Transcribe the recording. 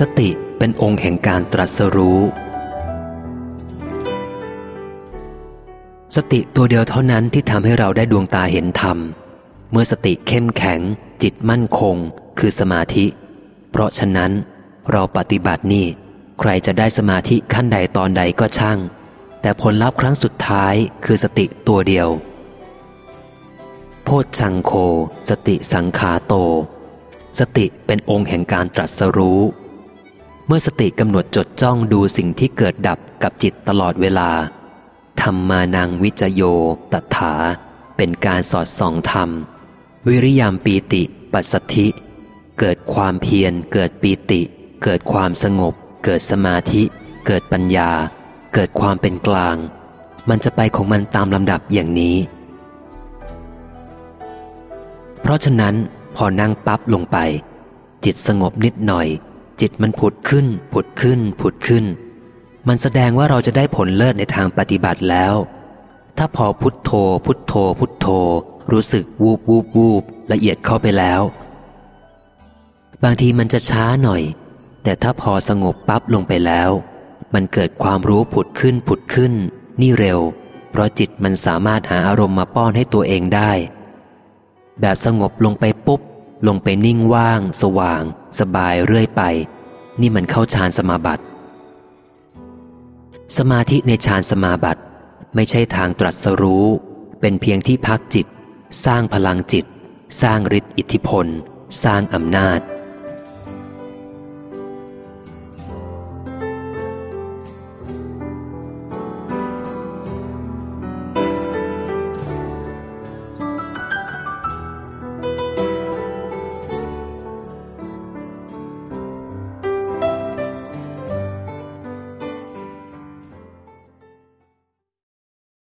สติเป็นองค์แห่งการตรัสรู้ สติตัวเดียวเท่านั้นที่ทำให้เราได้ดวงตาเห็นธรรม เมื่อสติเข้มแข็ง จิตมั่นคง คือสมาธิ เพราะฉะนั้น เราปฏิบัตินี่ ใครจะได้สมาธิขั้นใดตอนใดก็ช่าง แต่ผลลัพธ์ครั้งสุดท้ายคือสติตัวเดียว โพชังโค สติสังขาโต สติเป็นองค์แห่งการตรัสรู้ เมื่อสติกำหนดจดจ้องดูสิ่งที่เกิดดับกับจิตตลอดเวลา ธรรมานังวิจโยตถา เป็นการสอดส่องธรรม วิริยามปีติปัสสธิ เกิดความเพียร เกิดปีติ เกิดความสงบ เกิดสมาธิ เกิดปัญญา เกิดความเป็นกลาง มันจะไปของมันตามลำดับอย่างนี้ เพราะฉะนั้นพอนั่งปั๊บลงไป จิตสงบนิดหน่อย จิตมันผุดขึ้น ผุดขึ้น ผุดขึ้น มันแสดงว่าเราจะได้ผลเลิศในทางปฏิบัติแล้ว ถ้าพอพุทโธ พุทโธ พุทโธ รู้สึกวูบวูบวูบละเอียดเข้าไปแล้ว บางทีมันจะช้าหน่อย แต่ถ้าพอสงบปั๊บลงไปแล้ว มันเกิดความรู้ผุดขึ้นผุดขึ้น นี่เร็ว เพราะจิตมันสามารถหาอารมณ์มาป้อนให้ตัวเองได้ แบบสงบลงไปปุ๊บลงไปนิ่งว่าง สว่าง สบายเรื่อยไป นี่มันเข้าฌานสมาบัติ สมาธิในฌานสมาบัติ ไม่ใช่ทางตรัสรู้ เป็นเพียงที่พักจิต สร้างพลังจิต สร้างฤทธิอิทธิพล สร้างอำนาจ